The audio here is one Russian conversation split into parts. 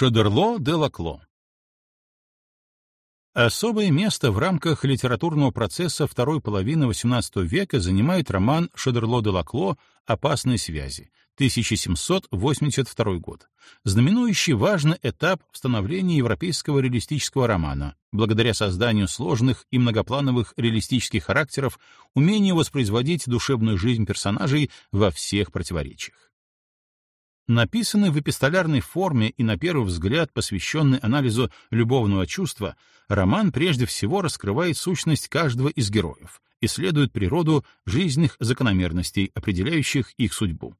Шадерло де Лакло. Особое место в рамках литературного процесса второй половины XVIII века занимает роман Шадерло де Лакло. «Опасные связи», 1782 год, знаменующий важный этап в становлении европейского реалистического романа, благодаря созданию сложных и многоплановых реалистических характеров, умению воспроизводить душевную жизнь персонажей во всех противоречиях. Написанный в эпистолярной форме и на первый взгляд посвященный анализу любовного чувства, роман прежде всего раскрывает сущность каждого из героев, исследует природу жизненных закономерностей, определяющих их судьбу.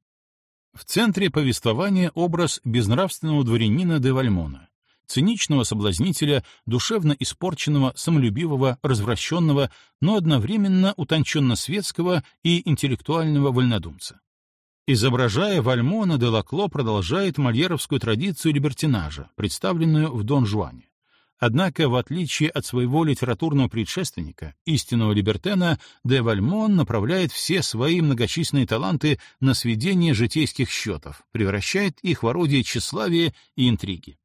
В центре повествования образ безнравственного дворянина де Вальмона, циничного соблазнителя, душевно испорченного, самолюбивого, развращенного, но одновременно утонченно светского и интеллектуального вольнодумца. Изображая Вальмона, Делакло продолжает мольеровскую традицию либертинажа, представленную в Дон Жуане. Однако, в отличие от своего литературного предшественника, истинного либертена, де Вальмон направляет все свои многочисленные таланты на сведение житейских счетов, превращает их в орудие тщеславия и интриги.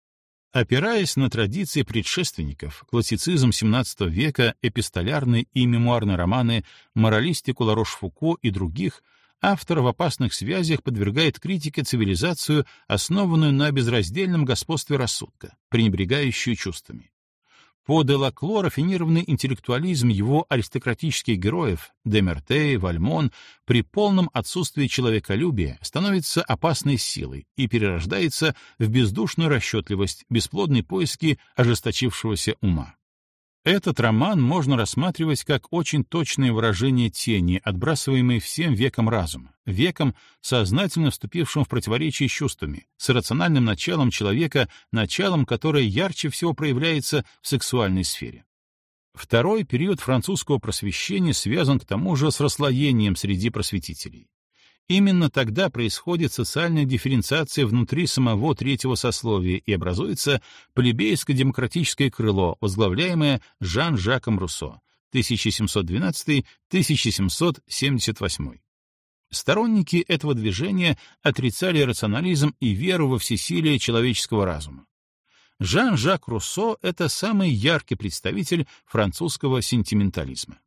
Опираясь на традиции предшественников, классицизм XVII века, эпистолярные и мемуарные романы, моралистику Ларош-Фуко и других — автор в опасных связях подвергает критике цивилизацию, основанную на безраздельном господстве рассудка, пренебрегающую чувствами. По Делакло рафинированный интеллектуализм его аристократических героев, Демерте, Вальмон, при полном отсутствии человеколюбия становится опасной силой и перерождается в бездушную расчетливость, бесплодные поиски ожесточившегося ума. Этот роман можно рассматривать как очень точное выражение тени, отбрасываемой всем веком разума, веком, сознательно вступившим в противоречие с чувствами, с рациональным началом человека, началом, которое ярче всего проявляется в сексуальной сфере. Второй период французского просвещения связан к тому же с расслоением среди просветителей. Именно тогда происходит социальная дифференциация внутри самого третьего сословия и образуется плебейско-демократическое крыло, возглавляемое Жан-Жаком Руссо 1712-1778. Сторонники этого движения отрицали рационализм и веру во всесилие человеческого разума. Жан-Жак Руссо — это самый яркий представитель французского сентиментализма.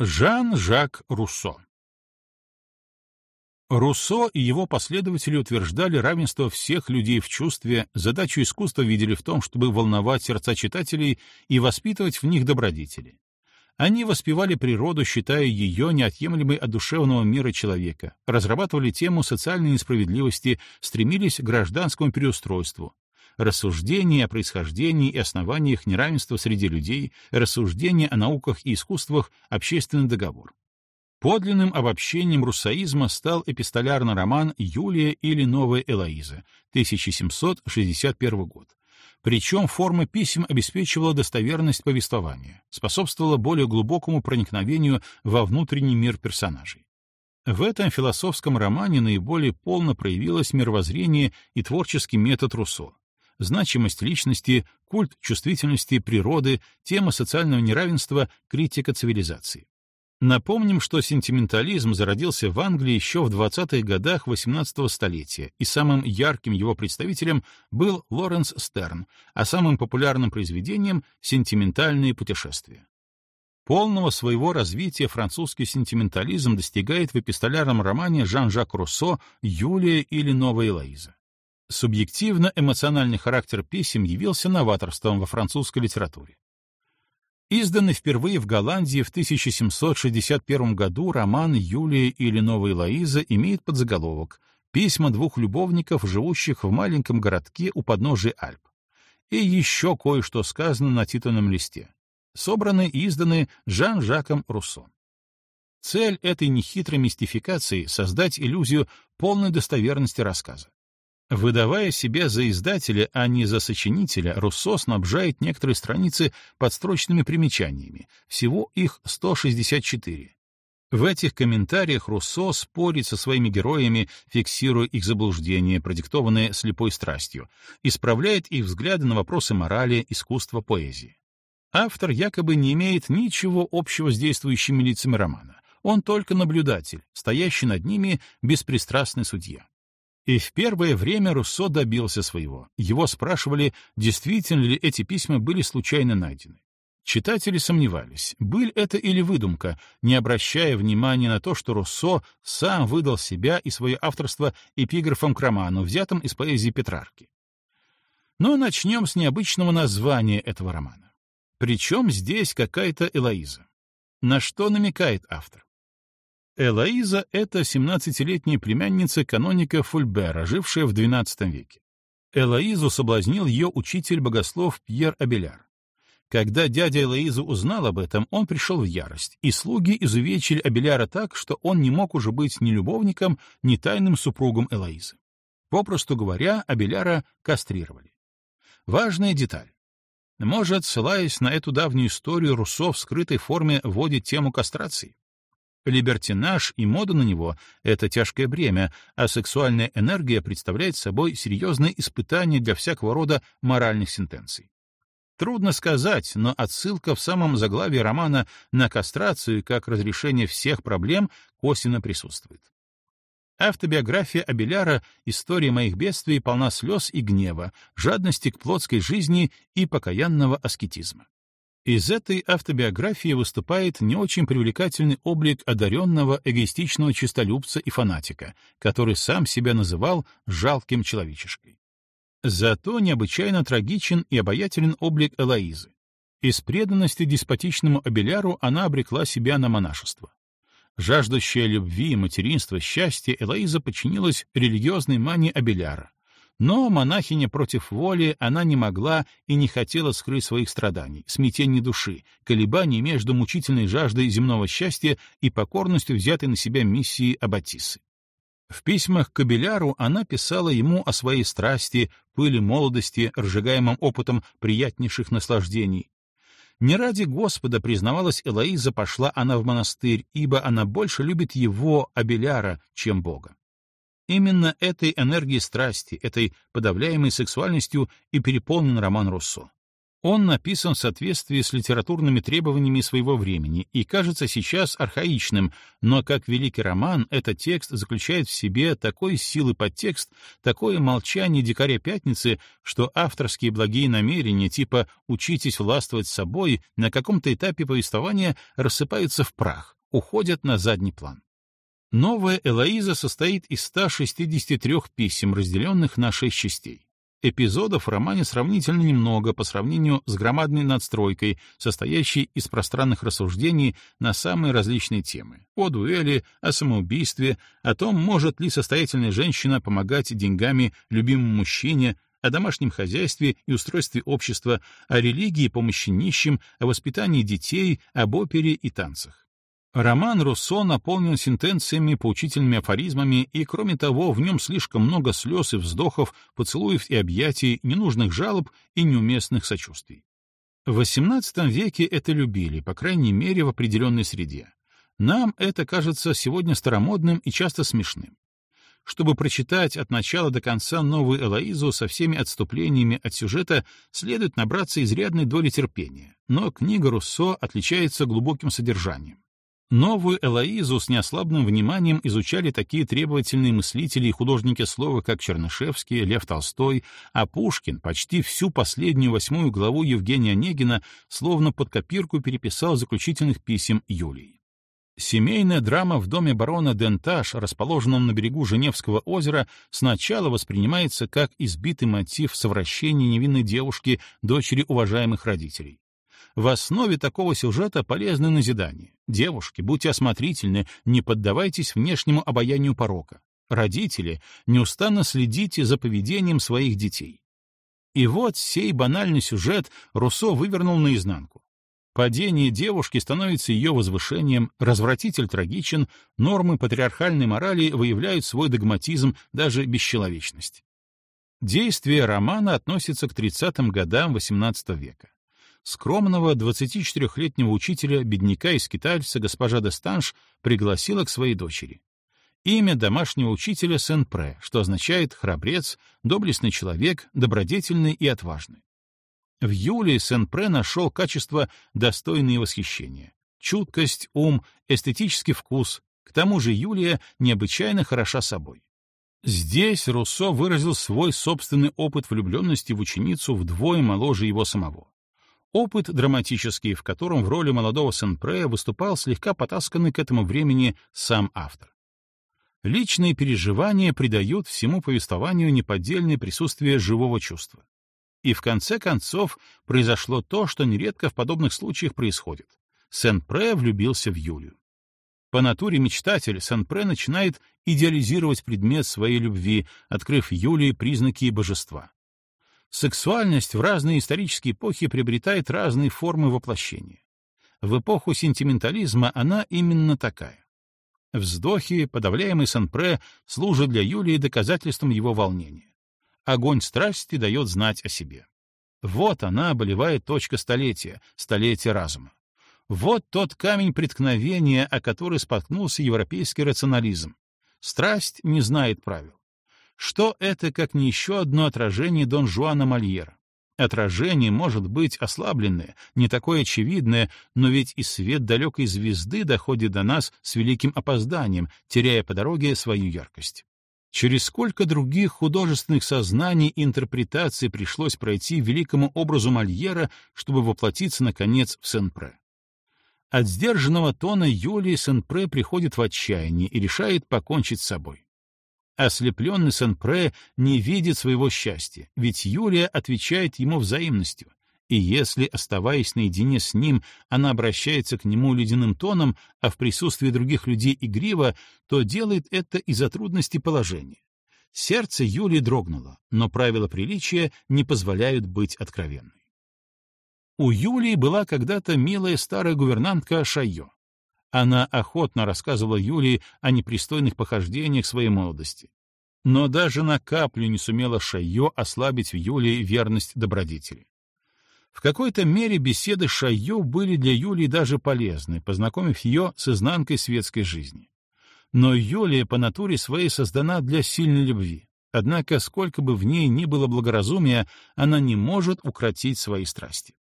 Жан-Жак Руссо Руссо и его последователи утверждали равенство всех людей в чувстве, задачу искусства видели в том, чтобы волновать сердца читателей и воспитывать в них добродетели. Они воспевали природу, считая ее неотъемлемой от душевного мира человека, разрабатывали тему социальной несправедливости, стремились к гражданскому переустройству, рассуждения о происхождении и основаниях неравенства среди людей, рассуждения о науках и искусствах, общественный договор. Подлинным обобщением руссоизма стал эпистолярный роман «Юлия или Новая Элоиза» 1761 год. Причем форма писем обеспечивала достоверность повествования, способствовала более глубокому проникновению во внутренний мир персонажей. В этом философском романе наиболее полно проявилось мировоззрение и творческий метод Руссо значимость личности, культ чувствительности природы, тема социального неравенства, критика цивилизации. Напомним, что сентиментализм зародился в Англии еще в 20-х годах XVIII столетия, и самым ярким его представителем был Лоренс Стерн, а самым популярным произведением — «Сентиментальные путешествия». Полного своего развития французский сентиментализм достигает в эпистолярном романе Жан-Жак Руссо «Юлия или Новая Элоиза». Субъективно-эмоциональный характер писем явился новаторством во французской литературе. Изданный впервые в Голландии в 1761 году роман «Юлия или Новая Лоиза» имеет подзаголовок «Письма двух любовников, живущих в маленьком городке у подножия Альп». И еще кое-что сказано на титульном листе. Собраны и изданы Жан-Жаком Руссо. Цель этой нехитрой мистификации — создать иллюзию полной достоверности рассказа. Выдавая себя за издателя, а не за сочинителя, Руссо снабжает некоторые страницы подстрочными примечаниями, всего их 164. В этих комментариях Руссо спорит со своими героями, фиксируя их заблуждения, продиктованные слепой страстью, исправляет их взгляды на вопросы морали, искусства, поэзии. Автор якобы не имеет ничего общего с действующими лицами романа. Он только наблюдатель, стоящий над ними беспристрастный судья. И в первое время Руссо добился своего. Его спрашивали, действительно ли эти письма были случайно найдены. Читатели сомневались, быль это или выдумка, не обращая внимания на то, что Руссо сам выдал себя и свое авторство эпиграфом к роману, взятым из поэзии Петрарки. Но начнем с необычного названия этого романа. Причем здесь какая-то Элоиза. На что намекает автор? Элоиза — это 17-летняя племянница каноника Фульбера, жившая в XII веке. Элоизу соблазнил ее учитель-богослов Пьер Абеляр. Когда дядя Элоизы узнал об этом, он пришел в ярость, и слуги изувечили Абеляра так, что он не мог уже быть ни любовником, ни тайным супругом Элоизы. Попросту говоря, Абеляра кастрировали. Важная деталь. Может, ссылаясь на эту давнюю историю, Руссо в скрытой форме вводит тему кастрации? Либертинаж и мода на него — это тяжкое бремя, а сексуальная энергия представляет собой серьезное испытание для всякого рода моральных сентенций. Трудно сказать, но отсылка в самом заглавии романа на кастрацию как разрешение всех проблем косвенно присутствует. Автобиография Абеляра «История моих бедствий» полна слез и гнева, жадности к плотской жизни и покаянного аскетизма. Из этой автобиографии выступает не очень привлекательный облик одаренного эгоистичного честолюбца и фанатика, который сам себя называл «жалким человечешкой». Зато необычайно трагичен и обаятелен облик Элоизы. Из преданности деспотичному Абеляру она обрекла себя на монашество. Жаждущая любви, материнства, счастья, Элоиза подчинилась религиозной мании Абеляра. Но монахиня против воли она не могла и не хотела скрыть своих страданий, смятений души, колебаний между мучительной жаждой земного счастья и покорностью взятой на себя миссии Аббатисы. В письмах к Кабеляру она писала ему о своей страсти, пыли молодости, разжигаемом опытом приятнейших наслаждений. Не ради Господа, признавалась Элоиза, пошла она в монастырь, ибо она больше любит его, Абеляра, чем Бога. Именно этой энергией страсти, этой подавляемой сексуальностью и переполнен роман Руссо. Он написан в соответствии с литературными требованиями своего времени и кажется сейчас архаичным, но как великий роман этот текст заключает в себе такой силы подтекст, такое молчание дикаря Пятницы, что авторские благие намерения типа «учитесь властвовать собой» на каком-то этапе повествования рассыпаются в прах, уходят на задний план. Новая Элоиза состоит из 163 писем, разделенных на шесть частей. Эпизодов в романе сравнительно немного по сравнению с громадной надстройкой, состоящей из пространных рассуждений на самые различные темы. О дуэли, о самоубийстве, о том, может ли состоятельная женщина помогать деньгами любимому мужчине, о домашнем хозяйстве и устройстве общества, о религии, помощи нищим, о воспитании детей, об опере и танцах. Роман Руссо наполнен сентенциями, поучительными афоризмами, и, кроме того, в нем слишком много слез и вздохов, поцелуев и объятий, ненужных жалоб и неуместных сочувствий. В XVIII веке это любили, по крайней мере, в определенной среде. Нам это кажется сегодня старомодным и часто смешным. Чтобы прочитать от начала до конца новую Элоизу со всеми отступлениями от сюжета, следует набраться изрядной доли терпения, но книга Руссо отличается глубоким содержанием. Новую Элоизу с неослабным вниманием изучали такие требовательные мыслители и художники слова, как Чернышевский, Лев Толстой, а Пушкин почти всю последнюю восьмую главу Евгения Онегина словно под копирку переписал заключительных писем Юлии. Семейная драма в доме барона Денташ, расположенном на берегу Женевского озера, сначала воспринимается как избитый мотив совращения невинной девушки, дочери уважаемых родителей. В основе такого сюжета полезны назидания. Девушки, будьте осмотрительны, не поддавайтесь внешнему обаянию порока. Родители, неустанно следите за поведением своих детей. И вот сей банальный сюжет Руссо вывернул наизнанку. Падение девушки становится ее возвышением, развратитель трагичен, нормы патриархальной морали выявляют свой догматизм, даже бесчеловечность. Действие романа относится к 30-м годам XVIII века скромного 24-летнего учителя, бедняка и скитальца госпожа де Станж пригласила к своей дочери. Имя домашнего учителя Сен-Пре, что означает «храбрец», «доблестный человек», «добродетельный» и «отважный». В Юлии Сен-Пре нашел качества, достойные восхищения. чуткость, ум, эстетический вкус. К тому же Юлия необычайно хороша собой. Здесь Руссо выразил свой собственный опыт влюбленности в ученицу вдвое моложе его самого. Опыт драматический, в котором в роли молодого Сен-Пре выступал слегка потасканный к этому времени сам автор. Личные переживания придают всему повествованию неподдельное присутствие живого чувства. И в конце концов произошло то, что нередко в подобных случаях происходит. Сен-Пре влюбился в Юлию. По натуре мечтатель Сен-Пре начинает идеализировать предмет своей любви, открыв Юлии признаки божества. Сексуальность в разные исторические эпохи приобретает разные формы воплощения. В эпоху сентиментализма она именно такая. Вздохи, подавляемый Сен-Пре, служат для Юлии доказательством его волнения. Огонь страсти дает знать о себе. Вот она, болевая точка столетия, столетия разума. Вот тот камень преткновения, о который споткнулся европейский рационализм. Страсть не знает правил. Что это, как не еще одно отражение Дон Жуана Мольера? Отражение может быть ослабленное, не такое очевидное, но ведь и свет далекой звезды доходит до нас с великим опозданием, теряя по дороге свою яркость. Через сколько других художественных сознаний и интерпретаций пришлось пройти великому образу Мольера, чтобы воплотиться, наконец, в Сен-Пре. От сдержанного тона Юлии Сен-Пре приходит в отчаяние и решает покончить с собой. Ослепленный Сен-Пре не видит своего счастья, ведь Юлия отвечает ему взаимностью, и если, оставаясь наедине с ним, она обращается к нему ледяным тоном, а в присутствии других людей игриво, то делает это из-за трудности положения. Сердце Юлии дрогнуло, но правила приличия не позволяют быть откровенной. У Юлии была когда-то милая старая гувернантка Шайо. Она охотно рассказывала Юлии о непристойных похождениях своей молодости. Но даже на каплю не сумела Шайо ослабить в Юлии верность добродетели. В какой-то мере беседы Шайо были для Юлии даже полезны, познакомив ее с изнанкой светской жизни. Но Юлия по натуре своей создана для сильной любви. Однако, сколько бы в ней ни было благоразумия, она не может укротить свои страсти.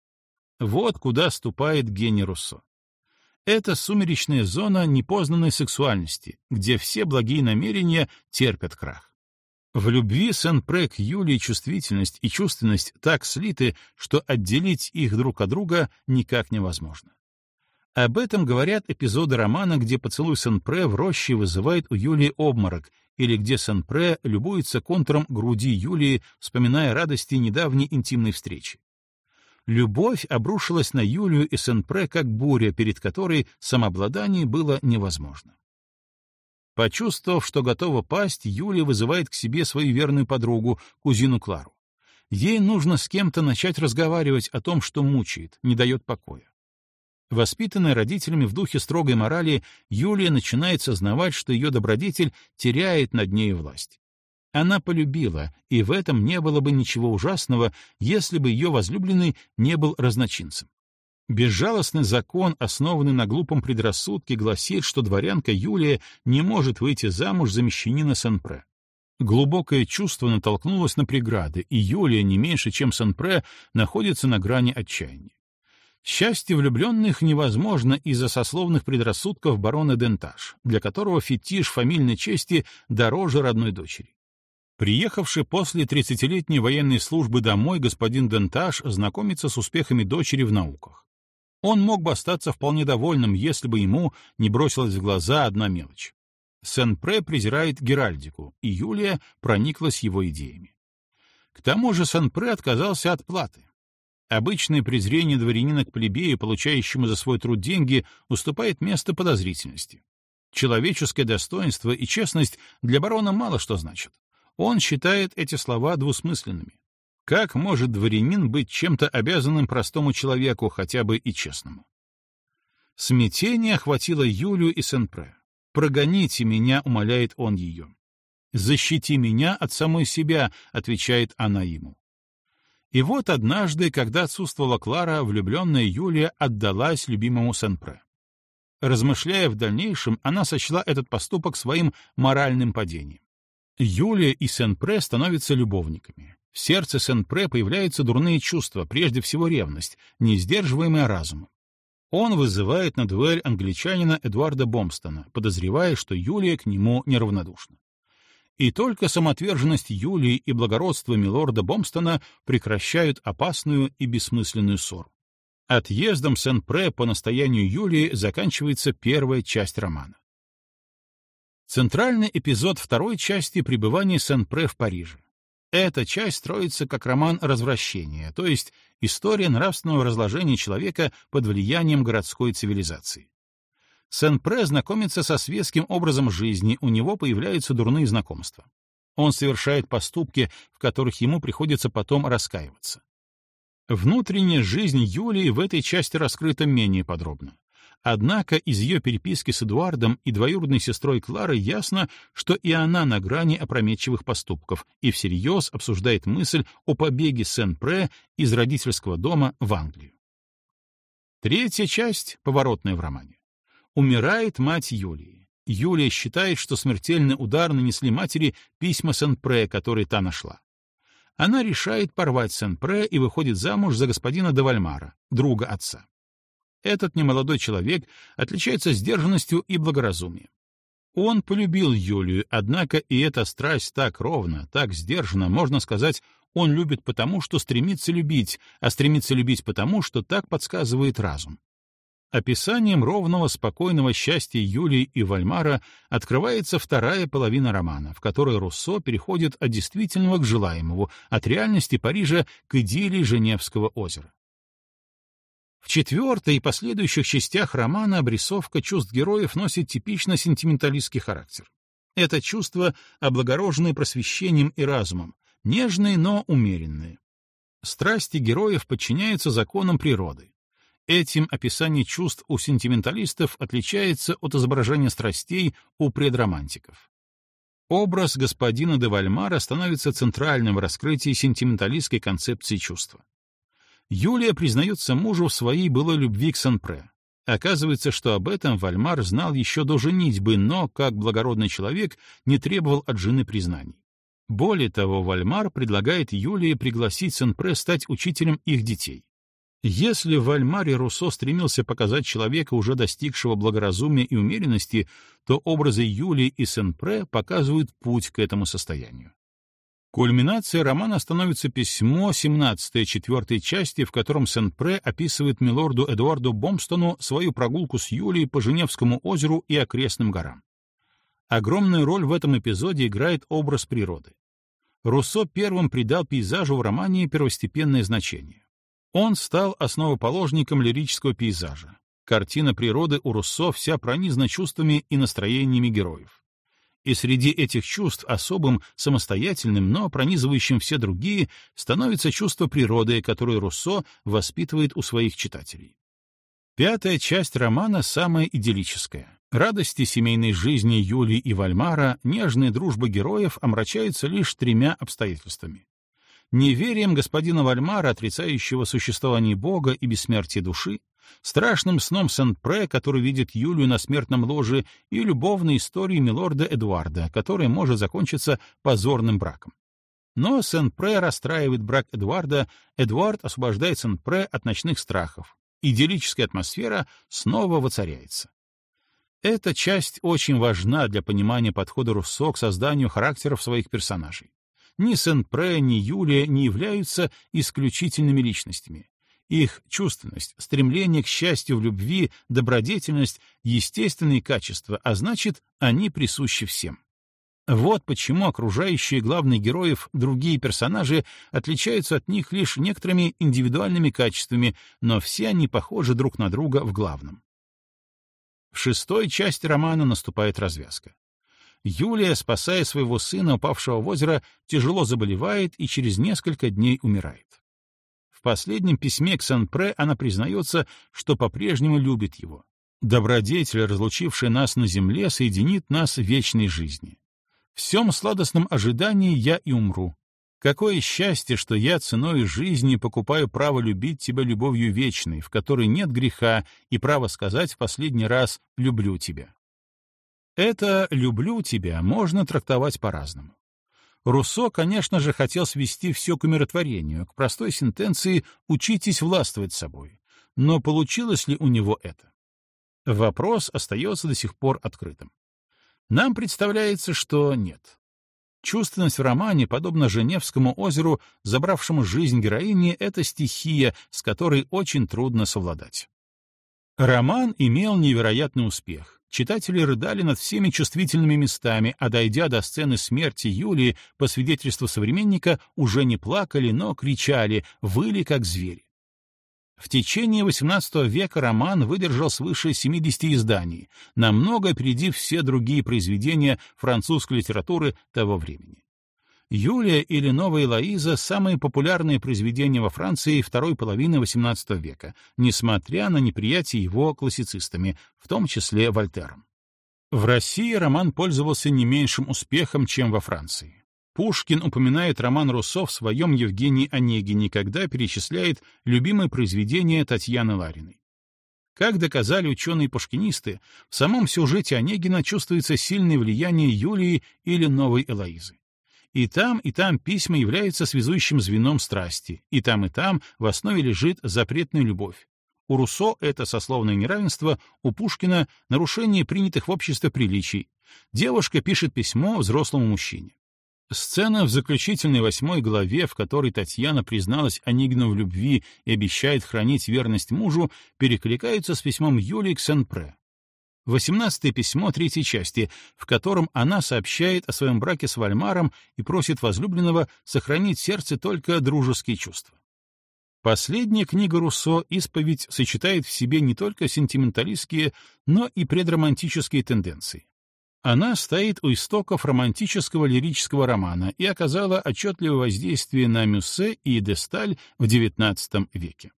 Вот куда ступает гений Руссо. Это сумеречная зона непознанной сексуальности, где все благие намерения терпят крах. В любви Сен-Пре к Юлии чувствительность и чувственность так слиты, что отделить их друг от друга никак невозможно. Об этом говорят эпизоды романа, где поцелуй Сен-Пре в роще вызывает у Юлии обморок, или где Сен-Пре любуется контуром груди Юлии, вспоминая радости недавней интимной встречи любовь обрушилась на Юлию и Сен-Пре как буря, перед которой самообладание было невозможно. Почувствовав, что готова пасть, Юлия вызывает к себе свою верную подругу, кузину Клару. Ей нужно с кем-то начать разговаривать о том, что мучает, не дает покоя. Воспитанная родителями в духе строгой морали, Юлия начинает сознавать, что ее добродетель теряет над ней власть. Она полюбила, и в этом не было бы ничего ужасного, если бы ее возлюбленный не был разночинцем. Безжалостный закон, основанный на глупом предрассудке, гласит, что дворянка Юлия не может выйти замуж за мещанина Сен-Пре. Глубокое чувство натолкнулось на преграды, и Юлия, не меньше, чем Сен-Пре, находится на грани отчаяния. Счастье влюбленных невозможно из-за сословных предрассудков барона Дентаж, для которого фетиш фамильной чести дороже родной дочери. Приехавший после 30-летней военной службы домой господин Дентаж знакомится с успехами дочери в науках. Он мог бы остаться вполне довольным, если бы ему не бросилась в глаза одна мелочь. Сен-Пре презирает Геральдику, и Юлия прониклась его идеями. К тому же Сен-Пре отказался от платы. Обычное презрение дворянина к плебею, получающему за свой труд деньги, уступает место подозрительности. Человеческое достоинство и честность для барона мало что значат. Он считает эти слова двусмысленными. Как может дворянин быть чем-то обязанным простому человеку, хотя бы и честному? Смятение охватило Юлию и Сен-Пре. «Прогоните меня», — умоляет он ее. «Защити меня от самой себя», — отвечает она ему. И вот однажды, когда отсутствовала Клара, влюбленная Юлия отдалась любимому Сен-Пре. Размышляя в дальнейшем, она сочла этот поступок своим моральным падением. Юлия и Сен-Пре становятся любовниками. В сердце Сен-Пре появляются дурные чувства, прежде всего ревность, не сдерживаемая разумом. Он вызывает на дуэль англичанина Эдуарда Бомстона, подозревая, что Юлия к нему неравнодушна. И только самоотверженность Юлии и благородство милорда Бомстона прекращают опасную и бессмысленную ссору. Отъездом Сен-Пре по настоянию Юлии заканчивается первая часть романа. Центральный эпизод второй части — пребывания Сен-Пре в Париже. Эта часть строится как роман развращения, то есть история нравственного разложения человека под влиянием городской цивилизации. Сен-Пре знакомится со светским образом жизни, у него появляются дурные знакомства. Он совершает поступки, в которых ему приходится потом раскаиваться. Внутренняя жизнь Юлии в этой части раскрыта менее подробно. Однако из ее переписки с Эдуардом и двоюродной сестрой Кларой ясно, что и она на грани опрометчивых поступков и всерьез обсуждает мысль о побеге Сен-Пре из родительского дома в Англию. Третья часть, поворотная в романе. Умирает мать Юлии. Юлия считает, что смертельный удар нанесли матери письма Сен-Пре, которые та нашла. Она решает порвать Сен-Пре и выходит замуж за господина Девальмара, друга отца. Этот немолодой человек отличается сдержанностью и благоразумием. Он полюбил Юлию, однако и эта страсть так ровно, так сдержана, можно сказать, он любит потому, что стремится любить, а стремится любить потому, что так подсказывает разум. Описанием ровного, спокойного счастья Юлии и Вальмара открывается вторая половина романа, в которой Руссо переходит от действительного к желаемому, от реальности Парижа к идиллии Женевского озера. В четвертой и последующих частях романа обрисовка чувств героев носит типично сентименталистский характер. Это чувства, облагороженные просвещением и разумом, нежные, но умеренные. Страсти героев подчиняются законам природы. Этим описание чувств у сентименталистов отличается от изображения страстей у предромантиков. Образ господина де Вальмара становится центральным в раскрытии сентименталистской концепции чувства. Юлия признается мужу в своей былой любви к Санпре. Оказывается, что об этом Вальмар знал еще до женитьбы, но, как благородный человек, не требовал от жены признаний. Более того, Вальмар предлагает Юлии пригласить Сен-Пре стать учителем их детей. Если в Вальмаре Руссо стремился показать человека, уже достигшего благоразумия и умеренности, то образы Юлии и Сен-Пре показывают путь к этому состоянию. Кульминацией романа становится письмо 17 четвертой части, в котором Сен-Пре описывает милорду Эдуарду Бомстону свою прогулку с Юлией по Женевскому озеру и окрестным горам. Огромную роль в этом эпизоде играет образ природы. Руссо первым придал пейзажу в романе первостепенное значение. Он стал основоположником лирического пейзажа. Картина природы у Руссо вся пронизана чувствами и настроениями героев и среди этих чувств особым, самостоятельным, но пронизывающим все другие, становится чувство природы, которое Руссо воспитывает у своих читателей. Пятая часть романа самая идиллическая. Радости семейной жизни Юлии и Вальмара, нежная дружба героев омрачаются лишь тремя обстоятельствами. Неверием господина Вальмара, отрицающего существование Бога и бессмертие души, страшным сном Сен-Пре, который видит Юлию на смертном ложе, и любовной историей милорда Эдуарда, которая может закончиться позорным браком. Но Сен-Пре расстраивает брак Эдуарда, Эдуард освобождает Сен-Пре от ночных страхов. Идиллическая атмосфера снова воцаряется. Эта часть очень важна для понимания подхода Руссо к созданию характеров своих персонажей. Ни Сен-Пре, ни Юлия не являются исключительными личностями. Их чувственность, стремление к счастью в любви, добродетельность — естественные качества, а значит, они присущи всем. Вот почему окружающие главных героев другие персонажи отличаются от них лишь некоторыми индивидуальными качествами, но все они похожи друг на друга в главном. В шестой части романа наступает развязка. Юлия, спасая своего сына, упавшего в озеро, тяжело заболевает и через несколько дней умирает. В последнем письме к Сан-Пре она признается, что по-прежнему любит его. Добродетель, разлучивший нас на земле, соединит нас в вечной жизни. В всем сладостном ожидании я и умру. Какое счастье, что я ценой жизни покупаю право любить тебя любовью вечной, в которой нет греха, и право сказать в последний раз «люблю тебя». Это «люблю тебя» можно трактовать по-разному. Руссо, конечно же, хотел свести все к умиротворению, к простой сентенции «учитесь властвовать собой». но получилось ли у него это? Вопрос остается до сих пор открытым. Нам представляется, что нет. Чувственность в романе, подобно Женевскому озеру, забравшему жизнь героини, — это стихия, с которой очень трудно совладать. Роман имел невероятный успех. Читатели рыдали над всеми чувствительными местами, а дойдя до сцены смерти Юлии, по свидетельству современника, уже не плакали, но кричали, выли как звери. В течение XVIII века роман выдержал свыше 70 изданий, намного опередив все другие произведения французской литературы того времени. «Юлия» или «Новая Лоиза» — самые популярные произведения во Франции второй половины XVIII века, несмотря на неприятие его классицистами, в том числе Вольтером. В России роман пользовался не меньшим успехом, чем во Франции. Пушкин упоминает роман Руссо в своем Евгении Онегине, когда перечисляет любимое произведение Татьяны Лариной. Как доказали ученые-пушкинисты, в самом сюжете Онегина чувствуется сильное влияние Юлии или новой Элоизы. И там, и там письма являются связующим звеном страсти, и там, и там в основе лежит запретная любовь. У Руссо это сословное неравенство, у Пушкина — нарушение принятых в обществе приличий. Девушка пишет письмо взрослому мужчине. Сцена в заключительной восьмой главе, в которой Татьяна призналась Онегину в любви и обещает хранить верность мужу, перекликаются с письмом Юлии к Сен-Пре. Восемнадцатое письмо третьей части, в котором она сообщает о своем браке с Вальмаром и просит возлюбленного сохранить сердце только дружеские чувства. Последняя книга Руссо «Исповедь» сочетает в себе не только сентименталистские, но и предромантические тенденции. Она стоит у истоков романтического лирического романа и оказала отчетливое воздействие на Мюссе и Десталь в XIX веке.